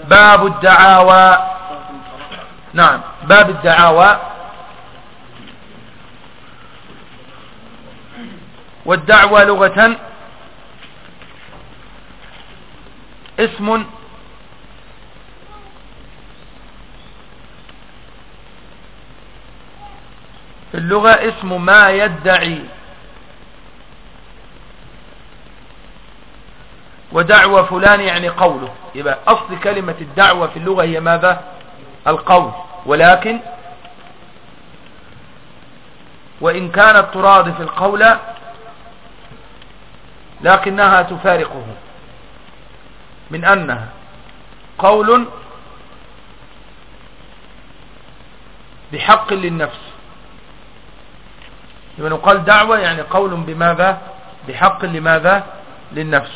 باب الدعاوى. نعم باب الدعاوى. والدعوى لغة اسم في اللغة اسم ما يدعي. ودعوة فلان يعني قوله. يبقى أصل كلمة الدعوة في اللغة هي ماذا؟ القول. ولكن وإن كانت ترادف القول لكنها تفارقه. من أنها قول بحق للنفس. يبقى نقال دعوة يعني قول بماذا؟ بحق لماذا؟ للنفس.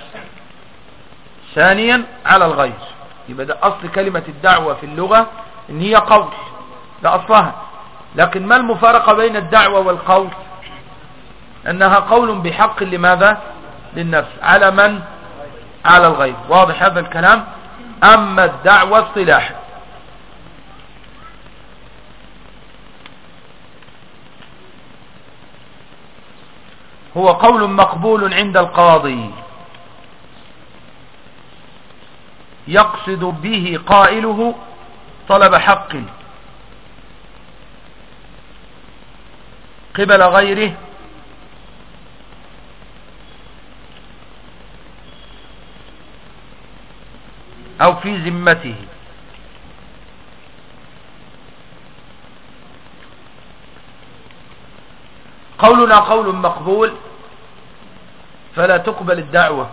ثانيا على الغير يبقى ده أصل كلمة الدعوة في اللغة إن هي قول. ده أصلها. لكن ما المفارقة بين الدعوة والقول؟ أنها قول بحق لماذا؟ للنفس. على من؟ على الغير واضح هذا الكلام؟ أما الدعوة اصطلاحا هو قول مقبول عند القاضي. يقصد به قائله طلب حق قبل غيره أو في ذمته. قولنا قول مقبول فلا تقبل الدعوة.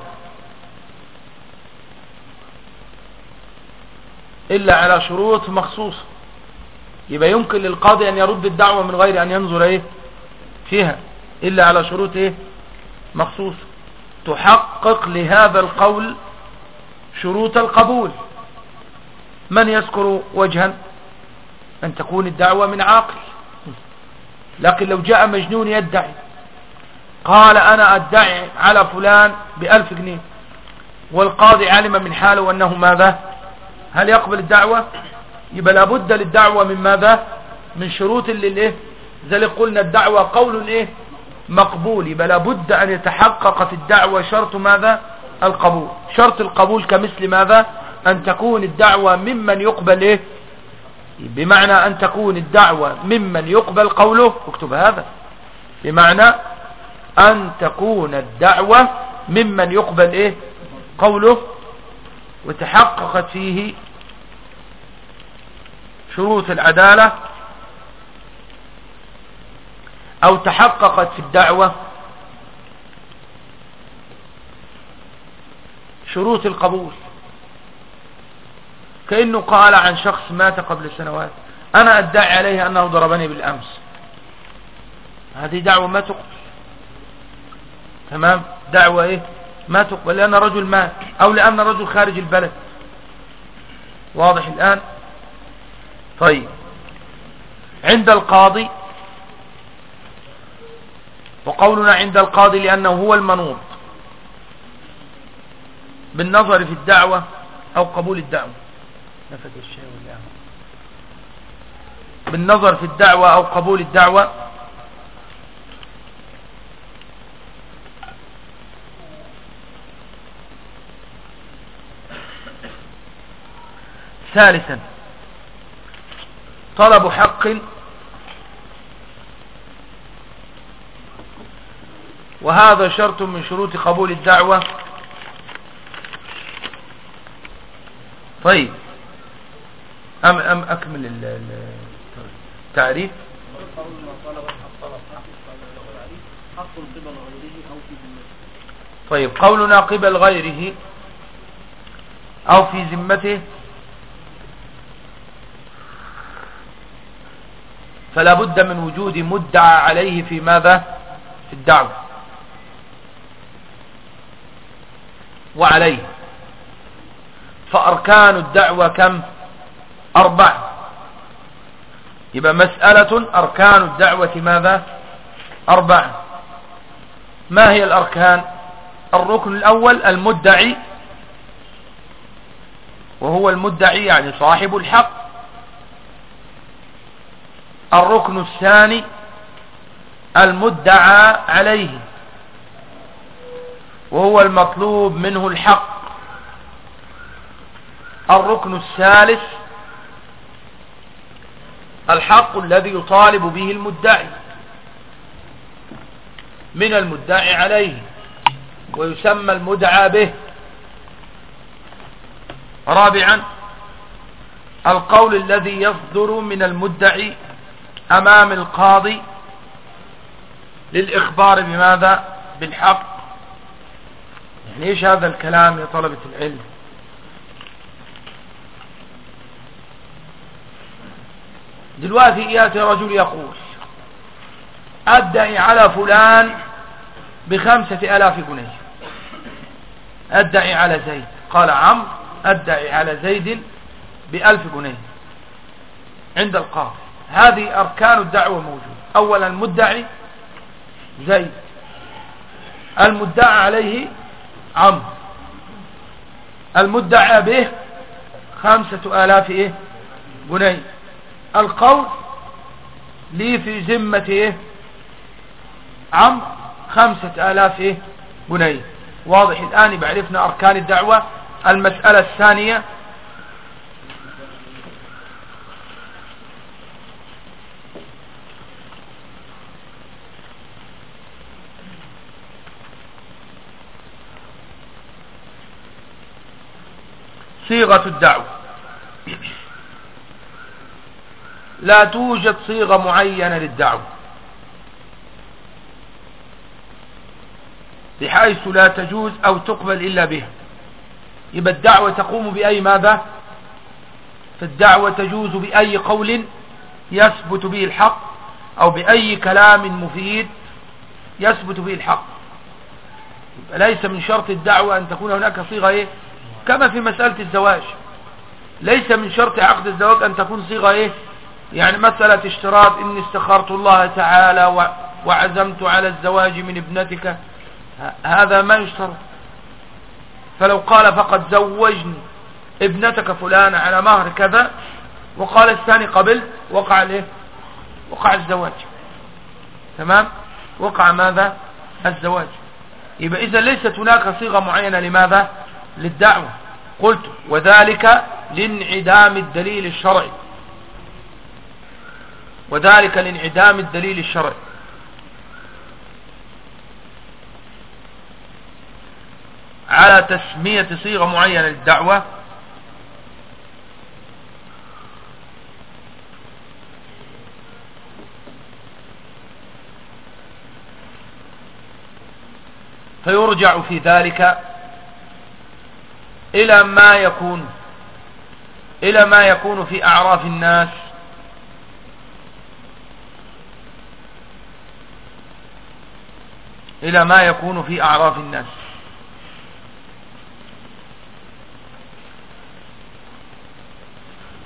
إلا على شروط مخصوصة. يبقى يمكن للقاضي أن يرد الدعوة من غير أن ينظر إيه؟ فيها. إلا على شروط إيه؟ مخصوصة. تحقق لهذا القول شروط القبول. من يذكر وجها؟ أن تكون الدعوة من عاقل. لكن لو جاء مجنون يدعي. قال أنا أدعي على فلان بألف جنيه. والقاضي علم من حاله أنه ماذا؟ هل يقبل الدعوة؟ يبقى لابد للدعوة من ماذا؟ من شروط اللي الايه ذلك قلنا الدعوة قول إيه؟ مقبول. يبقى لابد أن يتحقق في الدعوة شرط ماذا؟ القبول. شرط القبول كمثل ماذا؟ أن تكون الدعوة ممن يقبل إيه؟ بمعنى أن تكون الدعوة ممن يقبل قوله. اكتب هذا. بمعنى أن تكون الدعوة ممن يقبل إيه؟ قوله. وتحققت فيه شروط العدالة أو تحققت في الدعوة شروط القبول. كأنه قال عن شخص مات قبل سنوات أنا أدعي عليه أنه ضربني بالأمس. هذه دعوة ما تقبل. تمام؟ دعوة إيه؟ ما تقبل لأن رجل مات أو لأن رجل خارج البلد. واضح الآن؟ طيب. عند القاضي. وقولنا عند القاضي لأنه هو المنوط. بالنظر في الدعوة أو قبول الدعوة. نفت الشيء بالنظر في الدعوة أو قبول الدعوة. ثالثا. طلب حق. وهذا شرط من شروط قبول الدعوة. طيب. أم, أم أكمل التعريف؟ طيب. قولنا قبل غيره أو في ذمته فلا بد من وجود مدعى عليه في ماذا؟ في الدعوة. وعليه. فأركان الدعوة كم؟ أربع. يبقى مسألة أركان الدعوة ماذا؟ أربع. ما هي الأركان؟ الركن الأول المدعي. وهو المدعي يعني صاحب الحق. الركن الثاني المدعى عليه وهو المطلوب منه الحق. الركن الثالث الحق الذي يطالب به المدعي من المدعي عليه ويسمى المدعى به. رابعا القول الذي يصدر من المدعي أمام القاضي للإخبار بماذا؟ بالحق. يعني إيش هذا الكلام يا طلبة العلم؟ دلوقتي ياتي رجل يقول أدعي على فلان بخمسة آلاف جنيه. أدعي على زيد. قال عمرو أدعي على زيد بألف جنيه. عند القاضي. هذه أركان الدعوة موجودة. اولا المدعي زيد. المدعى عليه عمرو. المدعى به خمسة آلاف إيه؟ جنيه. القول لي في ذمة إيه؟ عمرو خمسة آلاف إيه؟ جنيه. واضح الآن بعرفنا أركان الدعوة. المسألة الثانية صيغة الدعوة. لا توجد صيغة معينة للدعوة. بحيث لا تجوز أو تقبل إلا بها. يبقى الدعوة تقوم بأي ماذا؟ فالدعوة تجوز بأي قول يثبت به الحق أو بأي كلام مفيد يثبت به الحق. ليس من شرط الدعوة أن تكون هناك صيغة إيه؟ كما في مسألة الزواج. ليس من شرط عقد الزواج أن تكون صيغة إيه؟ يعني مسألة اشتراط إني استخرت الله تعالى وعزمت على الزواج من ابنتك. هذا ما يشترط. فلو قال فقد زوجني ابنتك فلانة على مهر كذا وقال الثاني قبلت وقع الايه وقع الزواج. تمام؟ وقع ماذا؟ الزواج. يبقى إذا ليست هناك صيغة معينة لماذا؟ للدعوة. قلت وذلك لانعدام الدليل الشرعي. وذلك لانعدام الدليل الشرعي. على تسمية صيغة معينة للدعوة. فيرجع في ذلك إلى ما يكون إلى ما يكون في أعراف الناس. إلى ما يكون في أعراف الناس.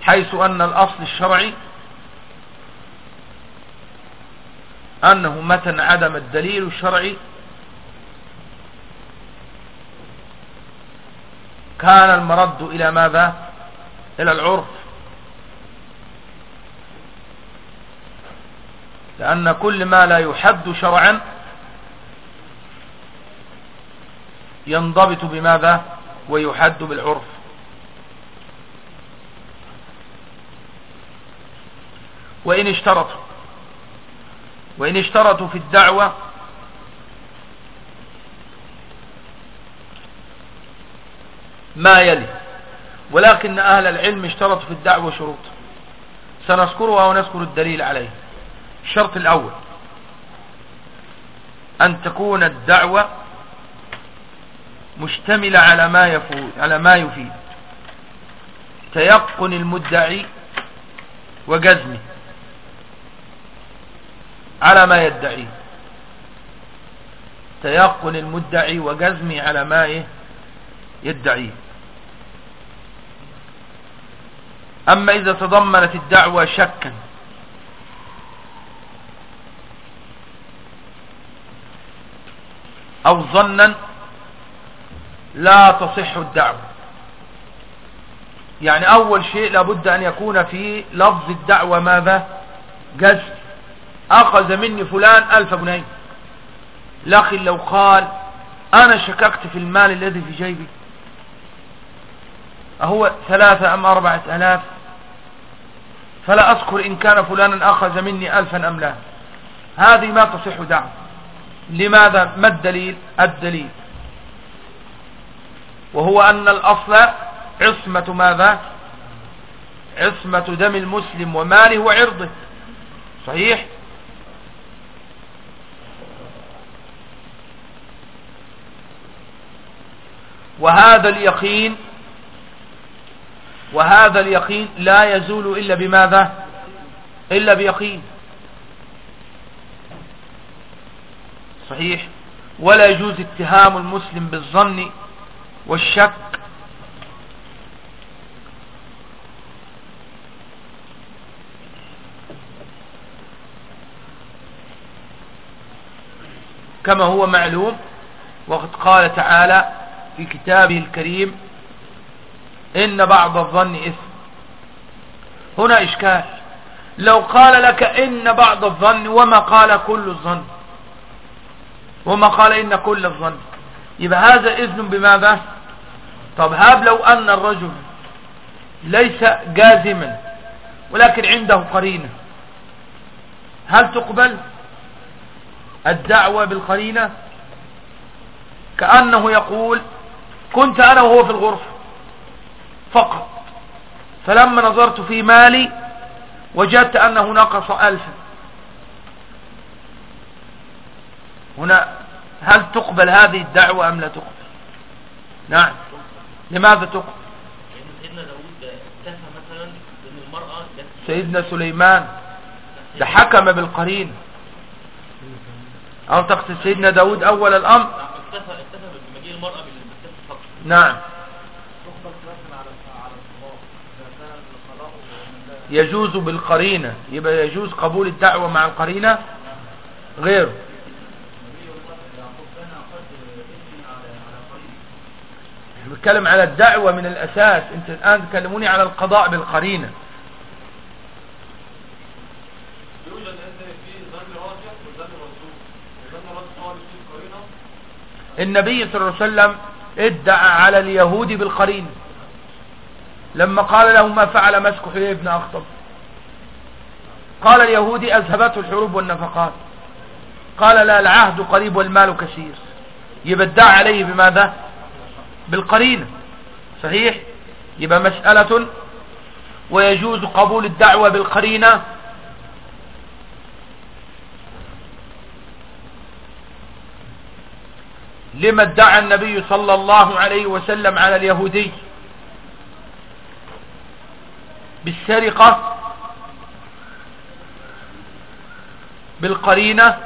حيث أن الأصل الشرعي أنه متى انعدم الدليل الشرعي كان المرد إلى ماذا؟ إلى العرف. لأن كل ما لا يحد شرعا ينضبط بماذا؟ ويحد بالعرف. وإن اشترطوا وإن اشترطوا في الدعوة ما يلي. ولكن أهل العلم اشترطوا في الدعوة شروط. سنذكرها ونذكر الدليل عليه الشرط الأول. أن تكون الدعوة مشتملة على ما يفوت على ما يفيد. تيقن المدعي وجزمه على ما يدعيه. تيقن المدعي وجزمه على ما يدعيه أما إذا تضمنت الدعوة شكا. أو ظنا لا تصح الدعوة. يعني أول شيء لابد أن يكون في لفظ الدعوة ماذا؟ جزم. أخذ مني فلان ألف جنيه. لكن لو قال أنا شككت في المال الذي في جيبي. أهو ثلاثة أم أربعة آلاف؟ فلا أذكر إن كان فلانا اخذ مني الفا أم لا. هذه ما تصح دعوة لماذا؟ ما الدليل؟ الدليل. وهو أن الأصل عصمة ماذا؟ عصمة دم المسلم وماله وعرضه. صحيح؟ وهذا اليقين وهذا اليقين لا يزول إلا بماذا؟ إلا بيقين. صحيح؟ ولا يجوز اتهام المسلم بالظن والشك. كما هو معلوم وقد قال تعالى في كتابه الكريم إن بعض الظن إثم. هنا إشكال. لو قال لك إن بعض الظن وما قال كل الظن. وما قال إن كل الظن. يبقى هذا إذن بماذا؟ طب هاب لو أن الرجل ليس جازما ولكن عنده قرينة. هل تقبل الدعوة بالقرينة؟ كأنه يقول كنت أنا وهو في الغرفة. فقط. فلما نظرت في مالي وجدت أنه نقص ألفا هنا هل تقبل هذه الدعوة أم لا تقبل؟ نعم. لماذا تقبل؟ سيدنا داود مثلا ان المرأة سيدنا سليمان ده حكم بالقرين. أو تقصد سيدنا داود أول الأمر؟ بمجيء المرأة نعم. يجوز بالقرينة. يبقى يجوز قبول الدعوة مع القرينة غير بتكلم على الدعوة من الأساس. انت الآن تكلموني على القضاء بالقرينة. النبي صلى الله عليه وسلم ادعى على اليهود بالقرين لما قال له ما فعل مسك حيي بن أخطب. قال اليهودي أذهبته الحروب والنفقات. قال لا العهد قريب والمال كثير. يبقى ادعى عليه بماذا؟ بالقرينة. صحيح؟ يبقى مسألة ويجوز قبول الدعوة بالقرينة. لما ادعى النبي صلى الله عليه وسلم على اليهودي؟ بالسرقة بالقرينة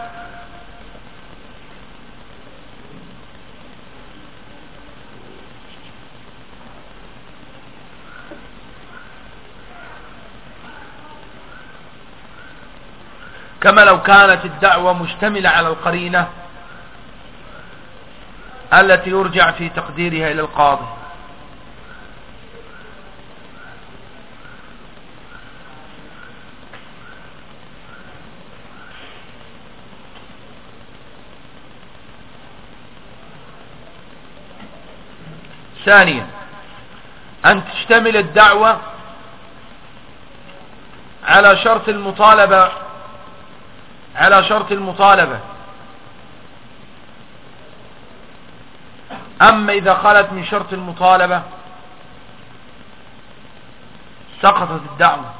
كما لو كانت الدعوة مشتملة على القرينة التي يرجع في تقديرها إلى القاضي. ثانيا أن تشتمل الدعوة على شرط المطالبة على شرط المطالبة. أما إذا خلت من شرط المطالبة سقطت الدعوة.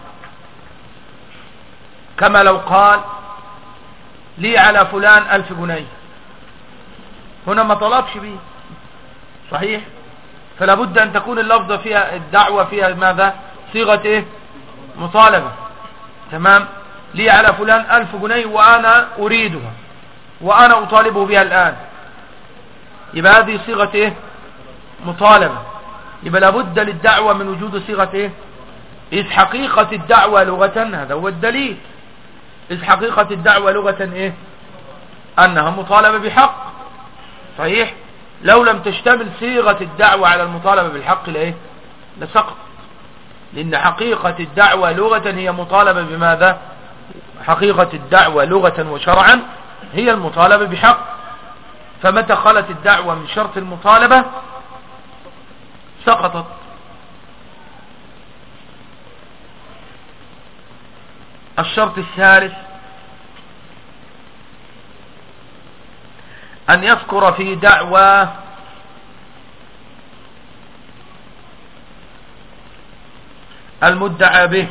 كما لو قال لي على فلان ألف جنيه. هنا ما طلبش به صحيح؟ فلا بد أن تكون اللفظة فيها الدعوة فيها ماذا؟ صيغة إيه؟ مطالبة. تمام؟ لي على فلان ألف جنيه وأنا أريدها وأنا أطالبه بها الآن. يبقى هذه صيغة إيه؟ مطالبة. يبقى لابد للدعوة من وجود صيغة إيه؟ إذ حقيقة الدعوة لغة هذا هو الدليل. إذ حقيقة الدعوة لغة إيه؟ أنها مطالبة بحق. صحيح؟ لو لم تشتمل صيغة الدعوة على المطالبة بالحق لإيه؟ لسقط لأن حقيقة الدعوة لغة هي مطالبة بماذا؟ حقيقة الدعوة لغة وشرعا هي المطالبة بحق. فمتى خلت الدعوة من شرط المطالبة؟ سقطت. الشرط الثالث أن يذكر في دعوى المدعى به.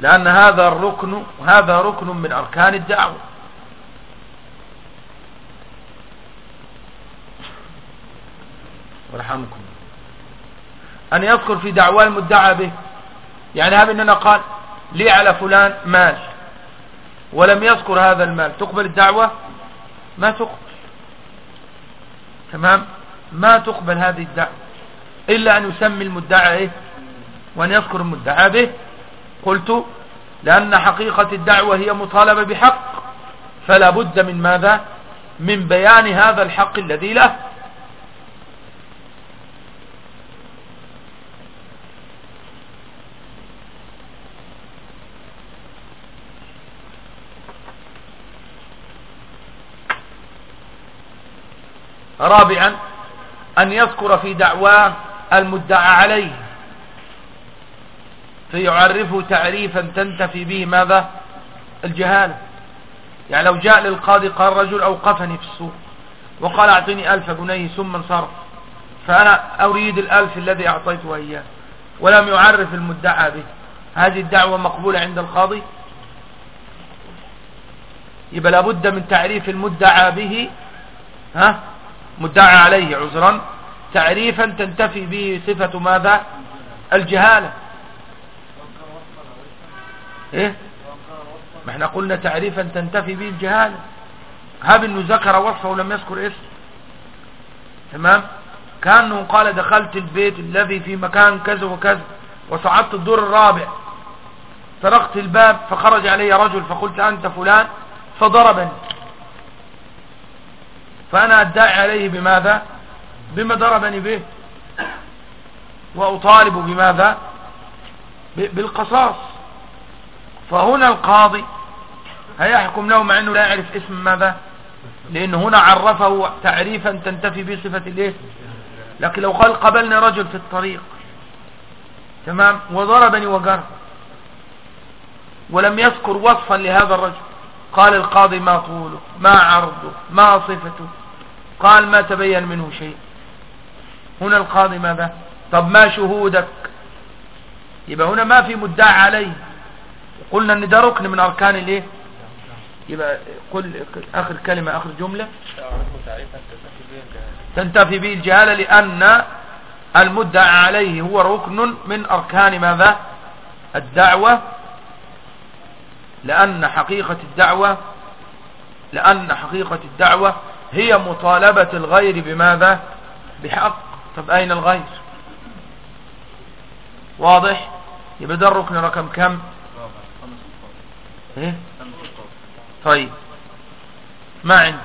لأن هذا الركن هذا ركن من أركان الدعوة. ورحمكم أن يذكر في دعوى المدعى به. يعني هذا إننا قال لي على فلان مال ولم يذكر هذا المال تقبل الدعوة؟ ما تقبل. تمام؟ ما تقبل هذه الدعوة إلا أن يسمي المدعى إيه؟ وأن يذكر المدعى. به قلت لأن حقيقة الدعوة هي مطالبة بحق فلا بد من ماذا؟ من بيان هذا الحق الذي له. رابعا أن يذكر في دعواه المدعى عليه. فيعرفه تعريفا تنتفي به ماذا؟ الجهالة. يعني لو جاء للقاضي قال رجل أوقفني في السوق وقال أعطني ألف جنيه ثم انصرف فأنا أريد الألف الذي أعطيته إياه. ولم يعرف المدعى به. هذه الدعوة مقبولة عند القاضي؟ يبقى لابد من تعريف المدعى به ها؟ مدعى عليه عذرا تعريفا تنتفي به صفة ماذا؟ الجهالة. إيه؟ ما إحنا قلنا تعريفا تنتفي به الجهالة. هاب إنه ذكر وصفه ولم يذكر اسم تمام؟ كأنه قال دخلت البيت الذي في مكان كذا وكذا وصعدت الدور الرابع. طرقت الباب فخرج علي رجل فقلت أنت فلان فضربني. فأنا أدعي عليه بماذا؟ بما ضربني به. وأطالب بماذا؟ بالقصاص. فهنا القاضي هيحكم له مع أنه لا يعرف اسم ماذا؟ لأن هنا عرفه تعريفا تنتفي به صفة الإيه؟ لكن لو قال قبلني رجل في الطريق. تمام؟ وضربني وجر ولم يذكر وصفا لهذا الرجل. قال القاضي ما طوله ما عرضه ما صفته قال ما تبين منه شيء. هنا القاضي ماذا؟ طب ما شهودك؟ يبقى هنا ما في مدعى عليه. قلنا إن ده ركن من أركان الإيه؟ يبقى قل آخر كلمة آخر جملة. تنتفي به الجهالة لأن المدعى عليه هو ركن من أركان ماذا؟ الدعوة. لأن حقيقة الدعوة لأن حقيقة الدعوة هي مطالبة الغير بماذا؟ بحق. طب أين الغير؟ واضح؟ يبقى ده الركن رقم كم؟ إيه؟ طيب. ما عندي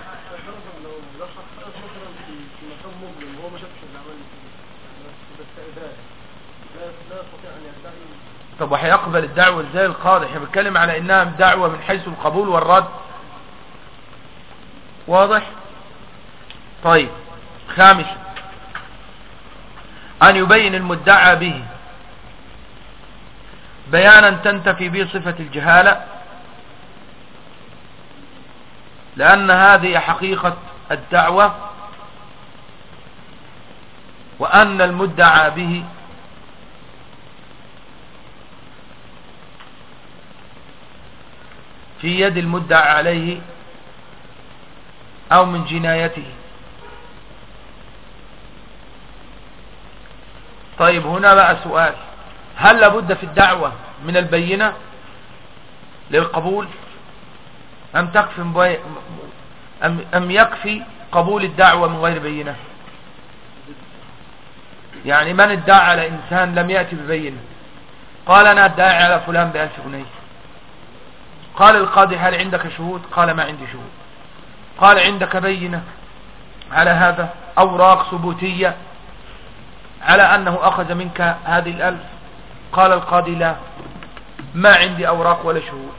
طب وهيقبل الدعوة إزاي القاضي؟ إحنا بنتكلم على إنها دعوة من حيث القبول والرد. واضح؟ طيب خامسا أن يبين المدعى به. بيانا تنتفي به صفة الجهالة. لأن هذه حقيقة الدعوة. وأن المدعى به. في يد المدعى عليه أو من جنايته. طيب هنا بقى سؤال. هل لابد في الدعوة من البينة للقبول؟ أم تكفي أم, أم يكفي قبول الدعوة من غير بينة؟ يعني من ادعى على إنسان لم يأتي ببينة؟ قال أنا أدعي على فلان بألف جنيه. قال القاضي هل عندك شهود؟ قال ما عندي شهود. قال عندك بينة على هذا؟ أوراق ثبوتية على أنه أخذ منك هذه الألف. قال القاضي لا ما عندي أوراق ولا شهود.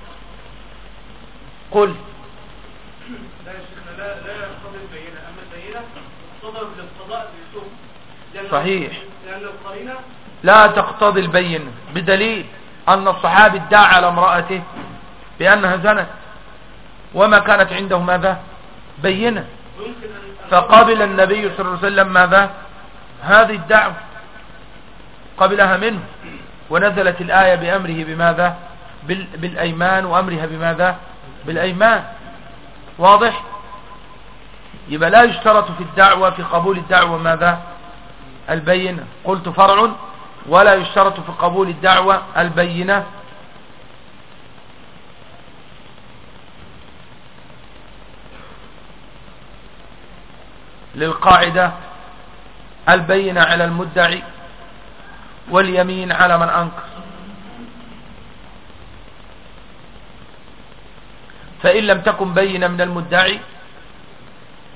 قل. لا يا شيخنا لا لا يقتضي البينة. أما البينة تقتضى بالاقتضاء صحيح. لأن القرينة لا تقتضي البينة بدليل أن الصحابي ادعى على امرأته بأنها زنت. وما كانت عنده ماذا؟ بينة. فقبل النبي صلى الله عليه وسلم ماذا؟ هذه الدعوة قبلها منه ونزلت الآية بأمره بماذا؟ بال بالأيمان وأمرها بماذا؟ بالأيمان. واضح؟ يبقى لا يشترط في الدعوة في قبول الدعوة ماذا؟ البينة. قلت فرع ولا يشترط في قبول الدعوة البينة. للقاعدة البينة على المدعي واليمين على من أنكر. فإن لم تكن بينة من المدعي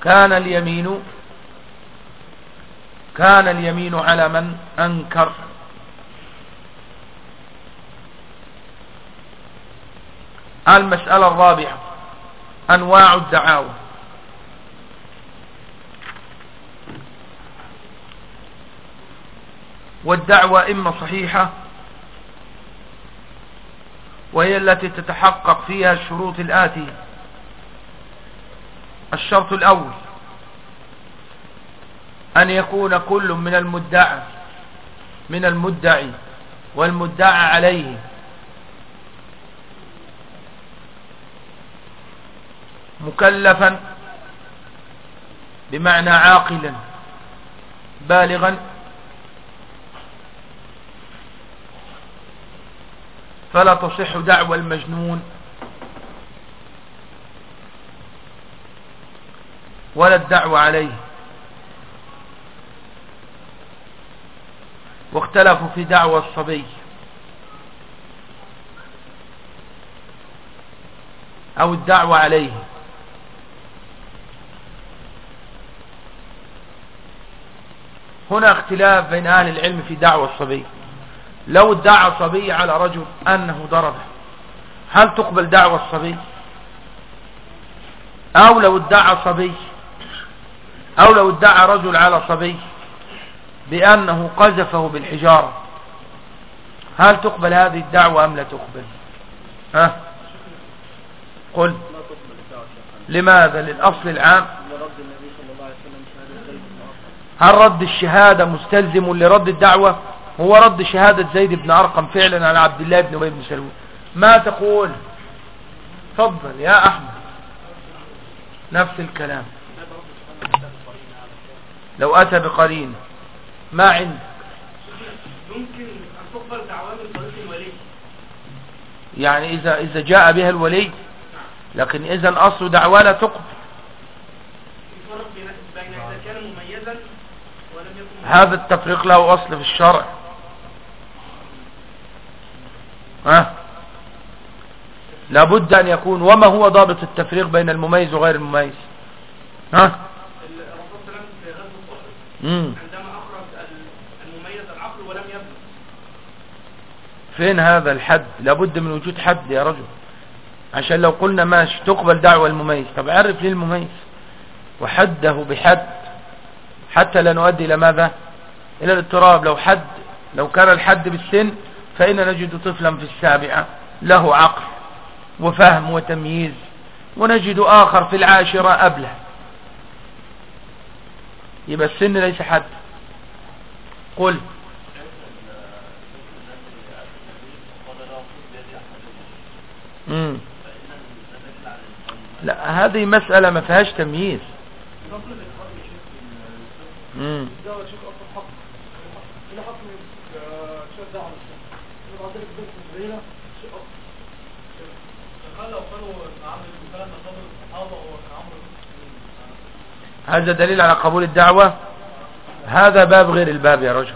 كان اليمين كان اليمين على من أنكر. المسألة الرابعة أنواع الدعاوى. والدعوة إما صحيحة وهي التي تتحقق فيها الشروط الآتية. الشرط الأول أن يكون كل من المدعى من المدعي والمدعى عليه. مكلفا بمعنى عاقلا بالغا فلا تصح دعوى المجنون. ولا الدعوة عليه. واختلفوا في دعوى الصبي. أو الدعوة عليه. هنا اختلاف بين أهل العلم في دعوى الصبي. لو ادعى صبي على رجل أنه ضربه هل تقبل دعوى الصبي؟ أو لو ادعى صبي أو لو ادعى رجل على صبي بأنه قذفه بالحجارة هل تقبل هذه الدعوة أم لا تقبل؟ ها؟ قل. لماذا؟ للأصل العام. هل رد الشهادة مستلزم لرد الدعوة؟ هو رد شهادة زيد بن أرقم فعلا على عبد الله بن أبي بن سلول ما تقول؟ تفضل يا أحمد. نفس الكلام. لو أتى بقرين ما عند يمكن أن تقبل دعواه من طريق الولي يعني إذا, إذا جاء بها الولي لكن إذا أصل دعوة لا تقبل. هذا التفريق له أصل في الشرع. ها؟ لابد أن يكون وما هو ضابط التفريق بين المميز وغير المميز؟ ها. عندما أخرج ال- المميز العقل ولم فين هذا الحد؟ لابد من وجود حد يا رجل. عشان لو قلنا ماشي تقبل دعوة المميز. طب عرف لي المميز؟ وحده بحد. حتى لا نؤدي إلى ماذا؟ إلى الاضطراب. لو حد لو كان الحد بالسن فإن نجد طفلا في السابعة له عقل وفهم وتمييز ونجد آخر في العاشرة أبلة يبقى السن ليس حد قل مم. لا هذه مسألة ما فيهاش تمييز مم. دعوة شيخ أصلا حق إلى حق من شيخ دعوة يبقى عندك بنت صغيرة شيء أصلا قال لو كانوا عمرو بن سلمة قبل الصحابة وكان هذا دليل على قبول الدعوة. هذا باب غير الباب يا رجل.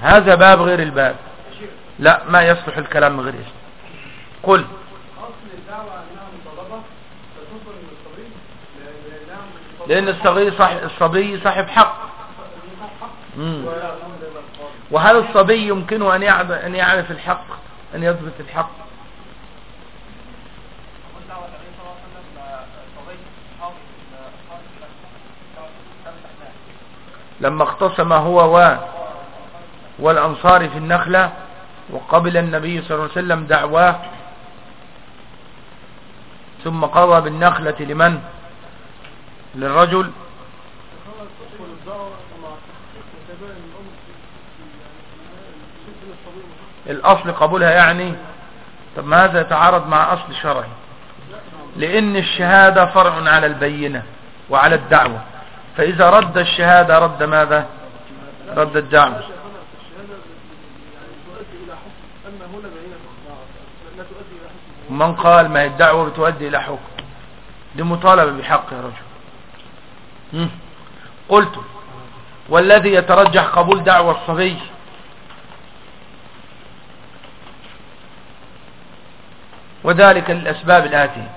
هذا باب غير الباب. لا ما يصلح الكلام غير اسم قل. لأن الصغير صاحب الصبي صاحب حق. وهل الصبي يمكنه يعرف أن يعرف الحق أن يثبت الحق؟ لما اختصم هو و والأنصار في النخلة وقبل النبي صلى الله عليه وسلم دعواه ثم قضى بالنخلة لمن؟ للرجل. الأصل قبولها يعني؟ طب ما هذا يتعارض مع أصل شرعي؟ لأن الشهادة فرع على البينة وعلى الدعوة. فإذا رد الشهادة رد ماذا؟ رد الدعوة. من قال ما الدعوة بتؤدي إلى حكم. دي مطالبة بحق يا رجل. قلت والذي يترجح قبول دعوة الصبي وذلك للأسباب الآتية.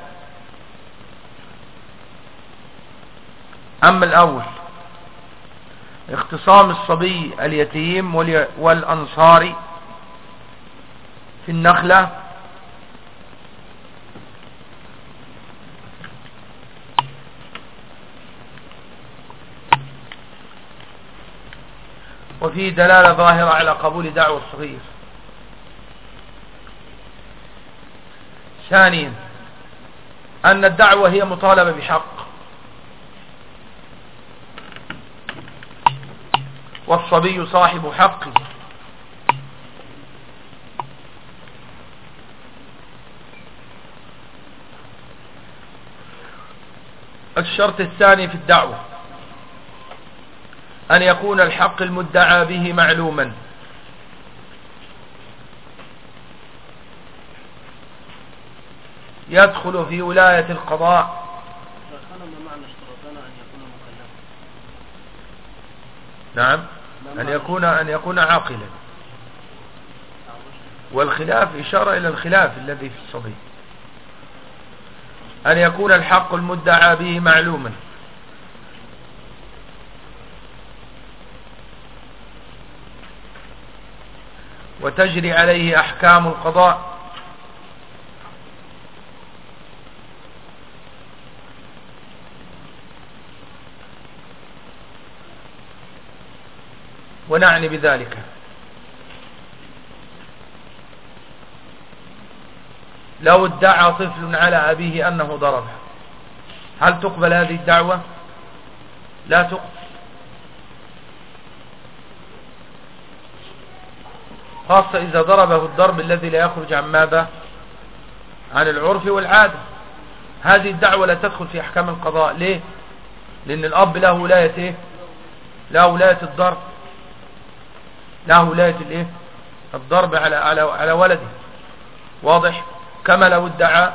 أما الأول اختصام الصبي اليتيم والأنصاري في النخلة. وفيه دلالة ظاهرة على قبول دعوة الصغير. ثانيا أن الدعوة هي مطالبة بحق. والصبي صاحب حق. الشرط الثاني في الدعوة أن يكون الحق المدعى به معلوما. يدخل في ولاية القضاء. نعم. أن يكون أن يكون عاقلا. والخلاف إشارة إلى الخلاف الذي في الصبي. أن يكون الحق المدعى به معلوما. وتجري عليه أحكام القضاء. ونعني بذلك. لو ادعى طفل على أبيه أنه ضربه هل تقبل هذه الدعوة؟ لا تقبل. خاصة إذا ضربه الضرب الذي لا يخرج عن ماذا؟ عن العرف والعادة. هذه الدعوة لا تدخل في أحكام القضاء. ليه؟ لأن الأب له ولاية إيه؟ له ولاية الضرب. له ولاية الإيه الضرب على على على ولده. واضح؟ كما لو ادعى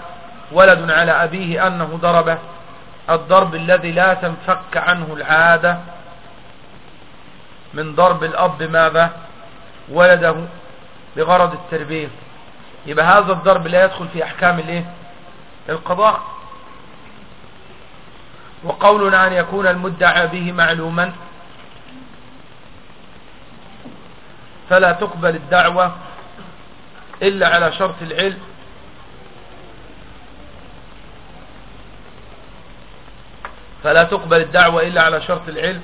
ولد على أبيه أنه ضربه الضرب الذي لا تنفك عنه العادة من ضرب الأب ماذا؟ ولده بغرض التربية. يبقى هذا الضرب لا يدخل في أحكام الإيه؟ القضاء. وقولنا أن يكون المدعى به معلوما فلا تقبل الدعوة إلا على شرط العلم. فلا تقبل الدعوة إلا على شرط العلم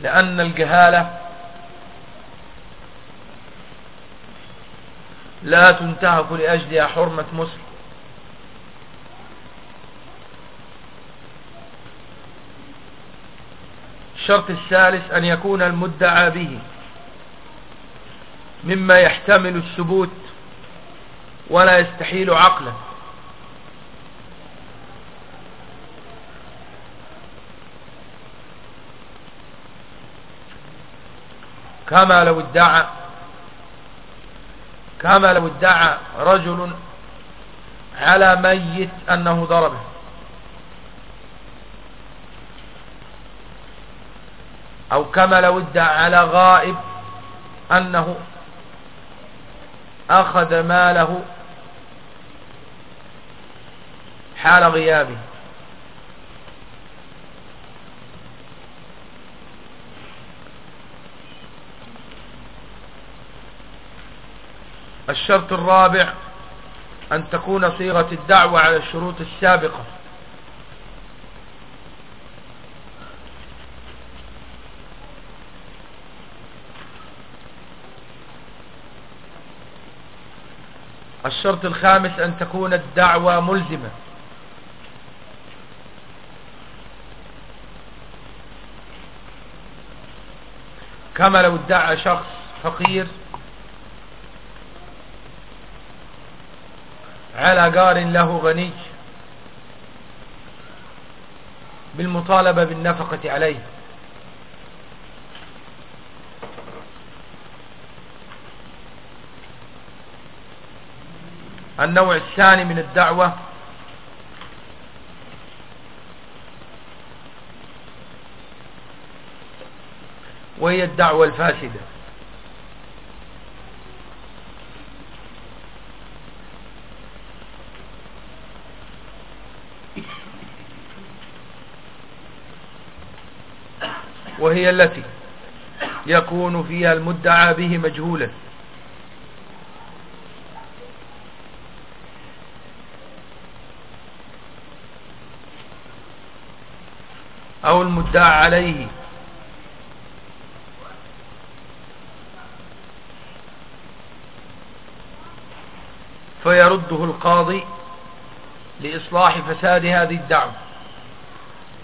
لأن الجهالة لا تنتهك لأجلها حرمة مسلم. الشرط الثالث أن يكون المدعى به. مما يحتمل الثبوت ولا يستحيل عقلا كما لو ادعى كما لو ادعى رجل على ميت أنه ضربه. أو كما لو ادعى على غائب أنه أخذ ماله حال غيابه. الشرط الرابع أن تكون صيغة الدعوة على الشروط السابقة. الشرط الخامس أن تكون الدعوة ملزمة. كما لو ادعى شخص فقير على جار له غني بالمطالبة بالنفقة عليه. النوع الثاني من الدعوة وهي الدعوة الفاسدة. وهي التي يكون فيها المدعى به مجهولا أو المدعى عليه. فيرده القاضي لإصلاح فساد هذه الدعوة.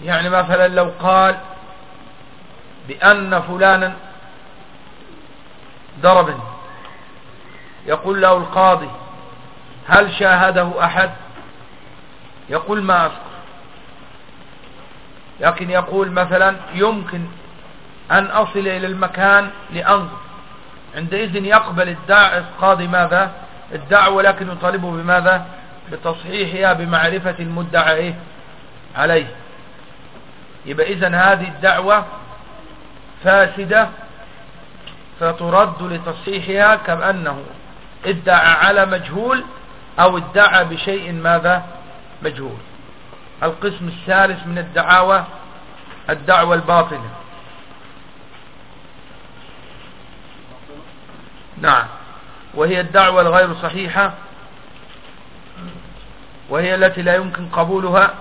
يعني مثلا لو قال بأن فلانا ضربني يقول له القاضي هل شاهده أحد؟ يقول ما لكن يقول مثلا يمكن أن أصل إلى المكان لأنظر. عندئذ يقبل الداعي القاضي ماذا؟ الدعوة لكن يطالبه بماذا؟ بتصحيحها بمعرفة المدعى إيه؟ عليه. يبقى إذن هذه الدعوة فاسدة فترد لتصحيحها كأنه ادعى على مجهول أو ادعى بشيء ماذا؟ مجهول. القسم الثالث من الدعاوى الدعوة الباطلة. نعم. وهي الدعوة الغير صحيحة وهي التي لا يمكن قبولها.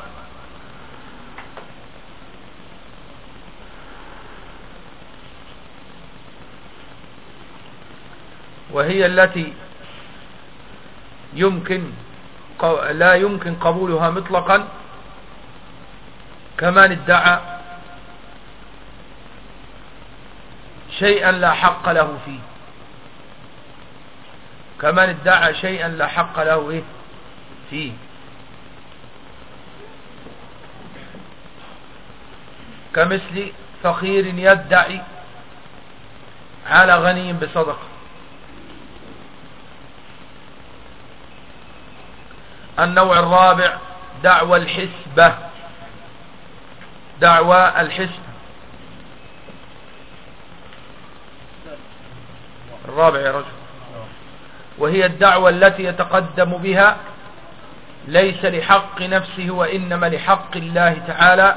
وهي التي يمكن لا يمكن قبولها مطلقا. كمان ادعى شيئا لا حق له فيه. كمان ادعى شيئا لا حق له إيه؟ فيه. كمثل فقير يدعي على غني بصدقة. النوع الرابع دعوى الحسبة. دعوى الحسبة الرابع يا رجل. وهي الدعوة التي يتقدم بها ليس لحق نفسه وإنما لحق الله تعالى.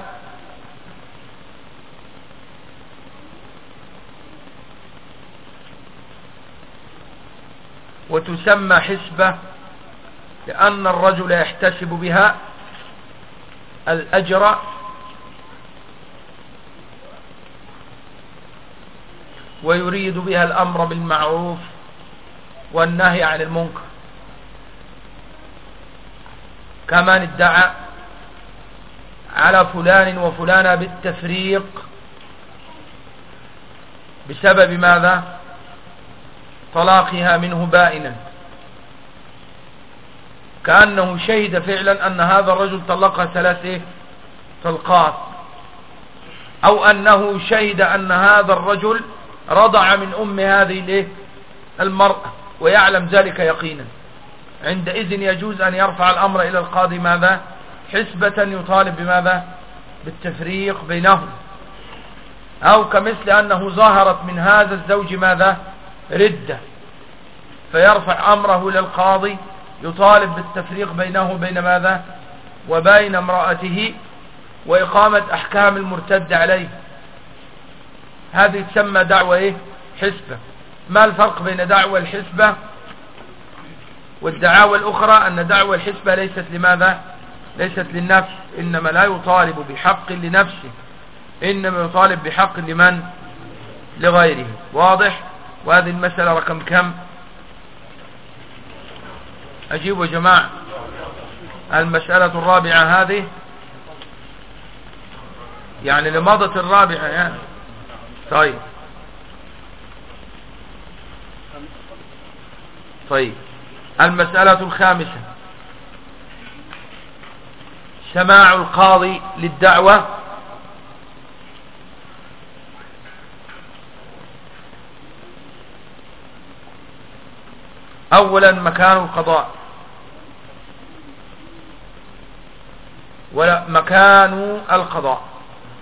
وتسمى حسبة لأن الرجل يحتسب بها الأجر ويريد بها الأمر بالمعروف والنهي عن المنكر. كمان ادعى على فلان وفلانة بالتفريق. بسبب ماذا؟ طلاقها منه بائنا. كأنه شهد فعلا أن هذا الرجل طلقها ثلاث إيه؟ طلقات. أو أنه شهد أن هذا الرجل رضع من أم هذه الإيه؟ المرأة ويعلم ذلك يقينا. عندئذ يجوز أن يرفع الأمر إلى القاضي ماذا؟ حسبة يطالب بماذا؟ بالتفريق بينهم. أو كمثل أنه ظهرت من هذا الزوج ماذا؟ ردة. فيرفع أمره للقاضي يطالب بالتفريق بينه وبين ماذا؟ وبين امرأته وإقامة أحكام المرتد عليه. هذه تسمى دعوة إيه؟ حسبة. ما الفرق بين دعوة الحسبة والدعاوى الأخرى؟ أن دعوى الحسبة ليست لماذا؟ ليست للنفس إنما لا يطالب بحق لنفسه. إنما يطالب بحق لمن؟ لغيره. واضح؟ وهذه المسألة رقم كم؟ أجيبوا يا جماعة المسألة الرابعة هذه؟ يعني لمضت الرابعة يعني. طيب. طيب. المسألة الخامسة. سماع القاضي للدعوة. اولا مكان القضاء. ولا مكان القضاء.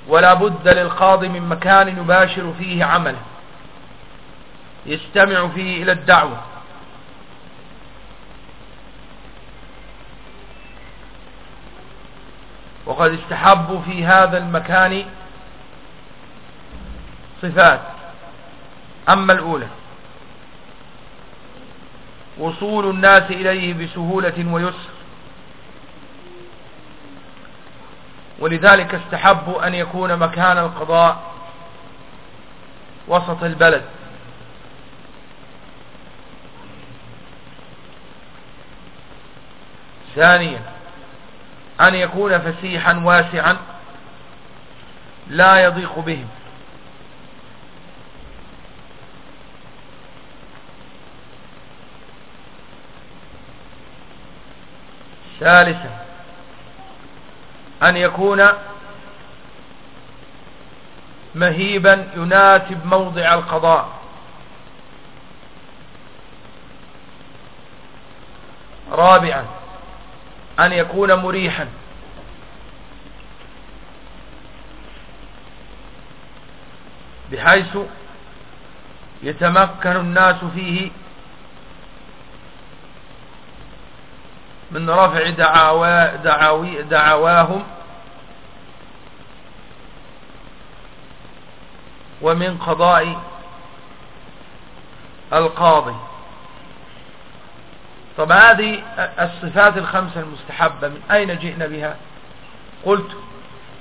ولا بد للقاضي من مكان يباشر فيه عمله. يستمع فيه إلى الدعوة. وقد استحبوا في هذا المكان صفات. أما الأولى وصول الناس إليه بسهولة ويسر. ولذلك استحبوا أن يكون مكان القضاء وسط البلد. ثانيا أن يكون فسيحا واسعا لا يضيق بهم. ثالثا أن يكون مهيبا يناسب موضع القضاء. رابعا أن يكون مريحا. بحيث يتمكن الناس فيه من رفع دعاوى دعاوي دعواهم ومن قضاء القاضي. طب هذه الصفات الخمسة المستحبة من أين جئنا بها؟ قلت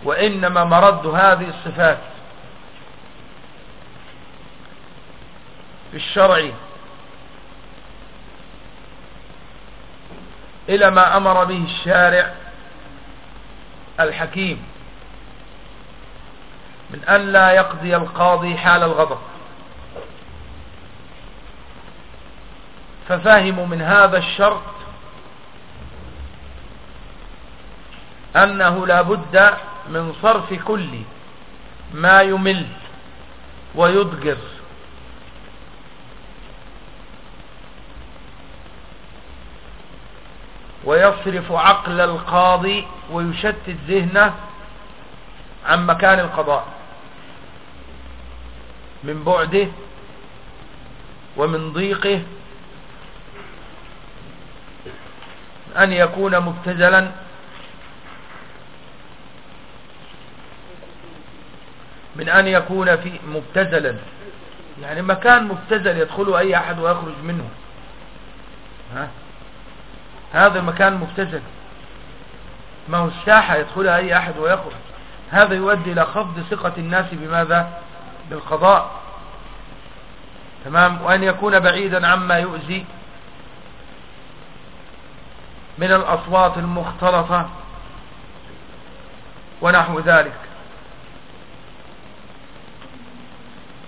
وإنما مرد هذه الصفات في الشرع إلى ما أمر به الشارع الحكيم. من أن لا يقضي القاضي حال الغضب. ففهموا من هذا الشرط أنه لا بد من صرف كل ما يمل ويضجر ويصرف عقل القاضي ويشتت ذهنه عن مكان القضاء. من بعده ومن ضيقه أن يكون مبتزلا. من أن يكون في مبتزلا. يعني مكان مبتزل يدخله أي أحد ويخرج منه. ها؟ هذا المكان مبتزل. ما هو الساحة يدخلها أي أحد ويخرج. هذا يؤدي إلى خفض ثقة الناس بماذا؟ بالقضاء. تمام؟ وأن يكون بعيدا عما يؤذي من الأصوات المختلطة ونحو ذلك.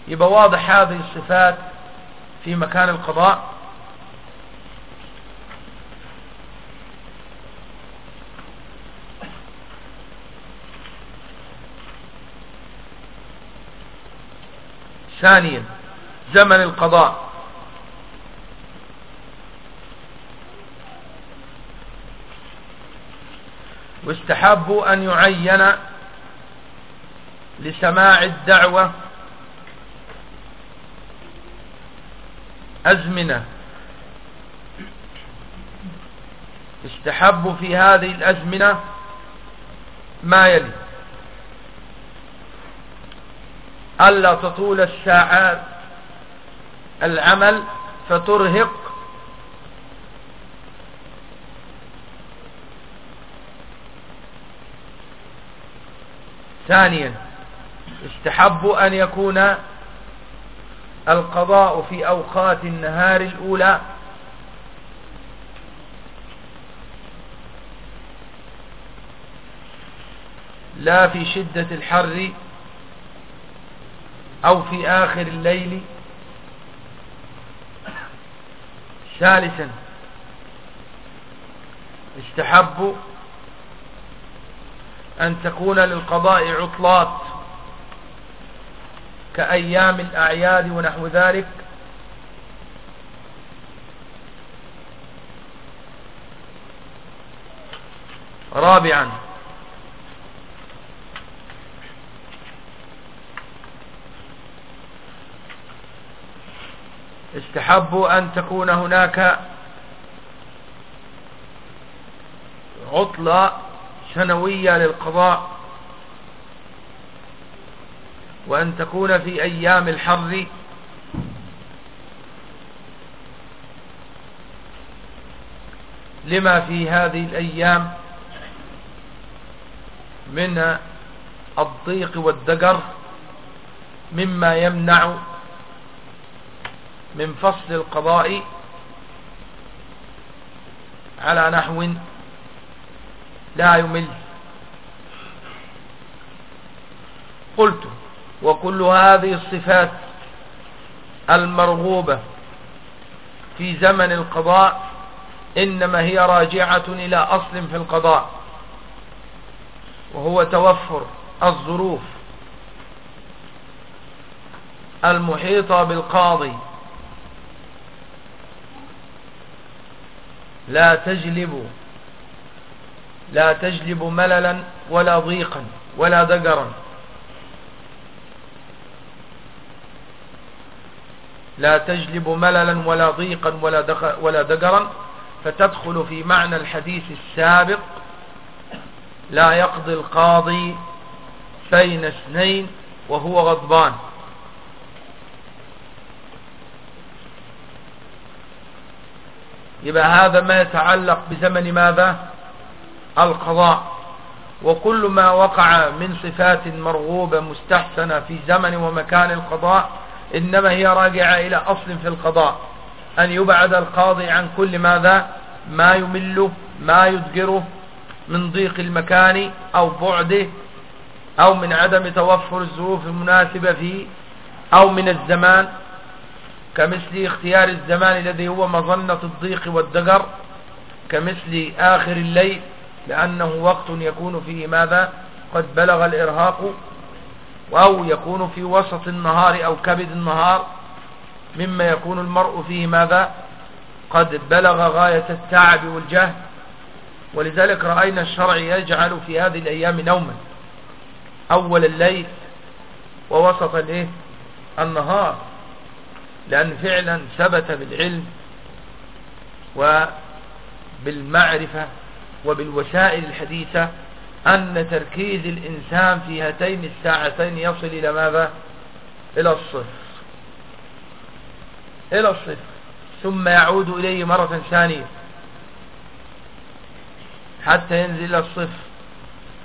يبقى واضح هذه الصفات في مكان القضاء. ثانيا زمن القضاء. واستحب أن يعين لسماع الدعوة أزمنة. استحب في هذه الأزمنة ما يلي. ألا تطول الساعات العمل فترهق. ثانيا استحب أن يكون القضاء في أوقات النهار الأولى. لا في شدة الحر أو في آخر الليل ثالثا. استحب أن تكون للقضاء عطلات كأيام الأعياد ونحو ذلك. رابعا. استحب أن تكون هناك عطلة سنوية للقضاء وأن تكون في أيام الحر لما في هذه الأيام من الضيق والدقر مما يمنع من فصل القضاء على نحو لا يمل. قلت وكل هذه الصفات المرغوبة في زمن القضاء إنما هي راجعة إلى أصل في القضاء وهو توفر الظروف المحيطة بالقاضي لا تجلب لا تجلب مللا ولا ضيقا ولا دقرا لا تجلب مللا ولا ضيقا ولا ولا دقرا فتدخل في معنى الحديث السابق لا يقضي القاضي بين اثنين وهو غضبان. يبقى هذا ما يتعلق بزمن ماذا؟ القضاء. وكل ما وقع من صفات مرغوبة مستحسنة في زمن ومكان القضاء إنما هي راجعة إلى أصل في القضاء. أن يبعد القاضي عن كل ماذا؟ ما يمله ما يدقره من ضيق المكان أو بعده أو من عدم توفر الظروف المناسبة فيه أو من الزمان. كمثل اختيار الزمان الذي هو مظنة الضيق والدقر كمثل آخر الليل لأنه وقت يكون فيه ماذا؟ قد بلغ الإرهاق أو يكون في وسط النهار أو كبد النهار مما يكون المرء فيه ماذا؟ قد بلغ غاية التعب والجهد ولذلك رأينا الشرع يجعل في هذه الأيام نوما. أول الليل ووسط الإيه؟ النهار. لأن فعلا ثبت بالعلم وبالمعرفة وبالوسائل الحديثة أن تركيز الإنسان في هاتين الساعتين يصل إلى ماذا؟ إلى الصفر. إلى الصفر. ثم يعود إليه مرة ثانية حتى ينزل إلى الصفر.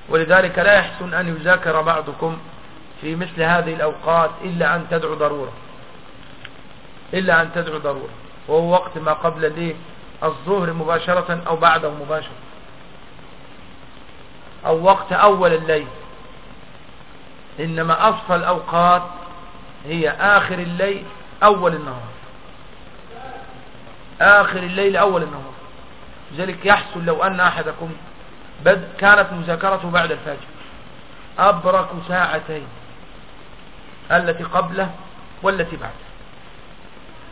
ولذلك لا يحسن أن يذاكر بعضكم في مثل هذه الأوقات إلا أن تدعو ضرورة. إلا أن تدعو ضرورة. وهو وقت ما قبل الايه الظهر مباشرة أو بعده مباشرة. أو وقت أول الليل. إنما أصفى الأوقات هي آخر الليل أول النهار. آخر الليل أول النهار. لذلك يحصل لو أن أحدكم بد كانت مذاكرته بعد الفجر. أبرك ساعتين. التي قبله والتي بعده.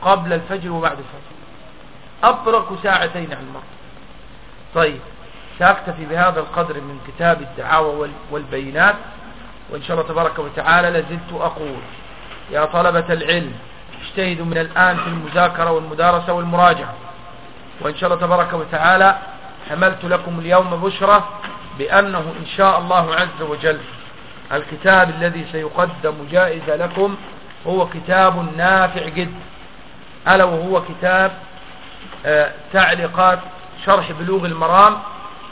قبل الفجر وبعد الفجر. أبرك ساعتين عن المرء. طيب سأكتفي بهذا القدر من كتاب الدعاوى والبينات. وإن شاء الله تبارك وتعالى لازلت أقول يا طلبة العلم اجتهدوا من الآن في المذاكرة والمدارسة والمراجعة. وإن شاء الله تبارك وتعالى حملت لكم اليوم بشرة بأنه إن شاء الله عز وجل الكتاب الذي سيقدم جائزة لكم هو كتاب نافع جدا. ألا وهو كتاب آه، تعليقات شرح بلوغ المرام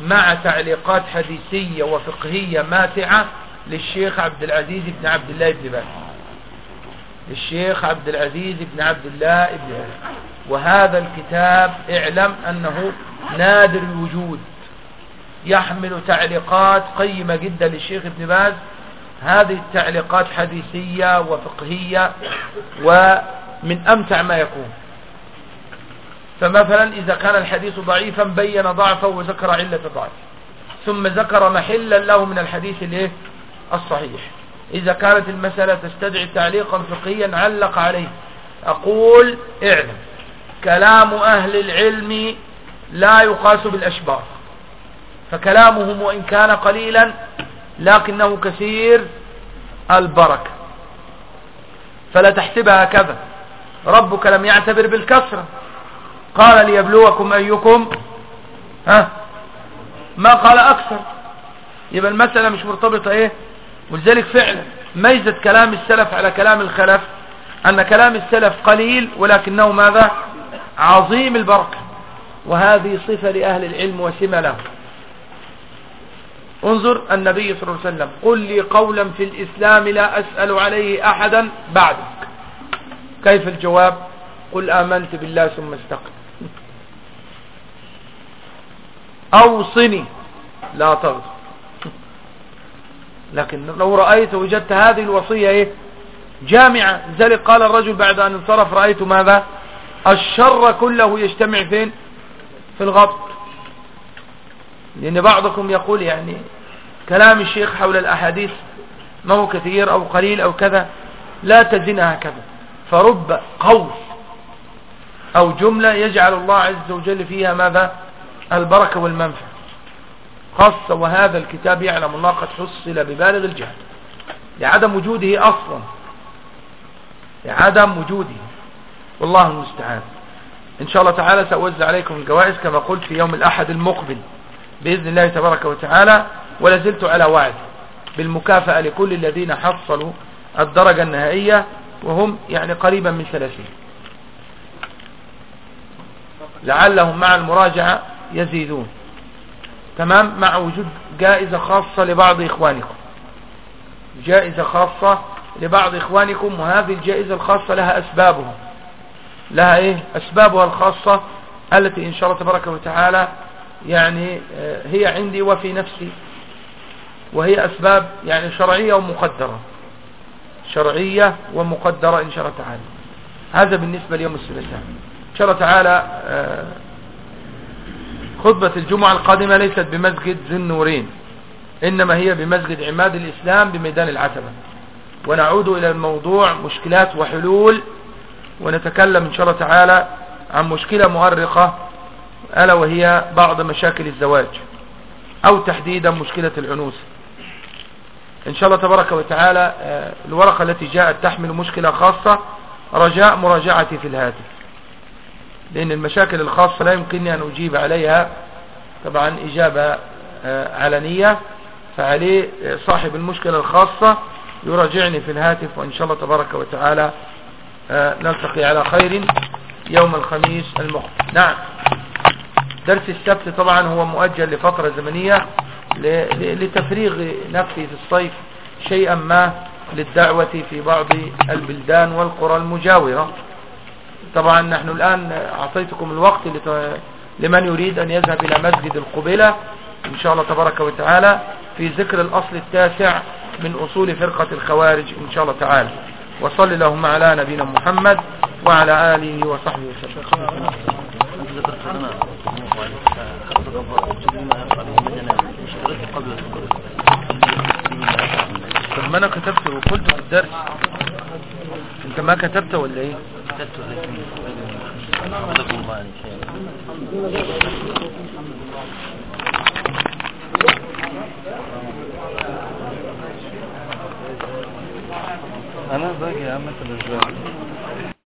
مع تعليقات حديثية وفقهية ماتعة للشيخ عبد العزيز بن عبد الله بن باز. للشيخ عبد العزيز بن عبد الله بن باز. وهذا الكتاب اعلم أنه نادر الوجود يحمل تعليقات قيمة جدا للشيخ ابن باز. هذه التعليقات حديثية وفقهية ومن أمتع ما يكون. فمثلا إذا كان الحديث ضعيفا بين ضعفه وذكر علة ضعف. ثم ذكر محلا له من الحديث الإيه؟ الصحيح. إذا كانت المسألة تستدعي تعليقا فقهيا علق عليه. أقول اعلم. كلام أهل العلم لا يقاس بالأشبار فكلامهم وإن كان قليلا لكنه كثير البركة. فلا تحسبها كذا. ربك لم يعتبر بالكسرة. قال ليبلوكم أيكم. ها؟ ما قال أكثر. يبقى المسألة مش مرتبطة إيه؟ ولذلك فعلا ميزة كلام السلف على كلام الخلف أن كلام السلف قليل ولكنه ماذا؟ عظيم البركة. وهذه صفة لأهل العلم وسمة له انظر النبي صلى الله عليه وسلم. قل لي قولا في الإسلام لا أسأل عليه أحدا بعدك. كيف الجواب؟ قل آمنت بالله ثم استقم. أوصني. لا تغضب. لكن لو رأيت وجدت هذه الوصية إيه؟ جامعة. ذلك قال الرجل بعد أن انصرف رأيت ماذا؟ الشر كله يجتمع فين؟ في الغضب. لأن بعضكم يقول يعني كلام الشيخ حول الأحاديث ما هو كثير أو قليل أو كذا لا تزنها هكذا. فرب قول أو جملة يجعل الله عز وجل فيها ماذا؟ البركة والمنفع خاصة وهذا الكتاب يعلم الله قد حصل ببالغ الجهد لعدم وجوده أصلا. لعدم وجوده. والله المستعان. إن شاء الله تعالى سأوزع عليكم الجوائز كما قلت في يوم الأحد المقبل. بإذن الله تبارك وتعالى. ولا زلت على وعد. بالمكافأة لكل الذين حصلوا الدرجة النهائية. وهم يعني قريبا من ثلاثين. لعلهم مع المراجعة يزيدون. تمام؟ مع وجود جائزة خاصة لبعض إخوانكم. جائزة خاصة لبعض إخوانكم وهذه الجائزة الخاصة لها أسبابها. لها إيه؟ أسبابها الخاصة التي إن شاء الله تبارك وتعالى يعني آه، هي عندي وفي نفسي. وهي أسباب يعني شرعية ومقدرة. شرعية ومقدرة إن شاء الله تعالى. هذا بالنسبة ليوم الثلاثاء إن شاء الله تعالى آه، خطبة الجمعة القادمة ليست بمسجد ذي النورين إنما هي بمسجد عماد الإسلام بميدان العتبة. ونعود إلى الموضوع مشكلات وحلول ونتكلم إن شاء الله تعالى عن مشكلة مؤرقة ألا وهي بعض مشاكل الزواج أو تحديدا مشكلة العنوس. إن شاء الله تبارك وتعالى آه، الورقة التي جاءت تحمل مشكلة خاصة رجاء مراجعتي في الهاتف. لأن المشاكل الخاصة لا يمكنني أن أجيب عليها طبعا إجابة آه، علنية. فعليه آه، صاحب المشكلة الخاصة يراجعني في الهاتف وإن شاء الله تبارك وتعالى نلتقي على خير يوم الخميس المقبل. نعم. درس السبت طبعا هو مؤجل لفترة زمنية. لتفريغ نفسي في الصيف شيئا ما للدعوة في بعض البلدان والقرى المجاورة. طبعا نحن الآن أعطيتكم الوقت لمن يريد أن يذهب إلى مسجد القبلة إن شاء الله تبارك وتعالى في ذكر الأصل التاسع من أصول فرقة الخوارج إن شاء الله تعالى. وصل اللهم على نبينا محمد وعلى آله وصحبه وسلم. طب ما أنا كتبت وقلت في الدرس. أنت ما كتبت ولا إيه؟ كتبت الله أنا باجي يا عم أنت مش باجي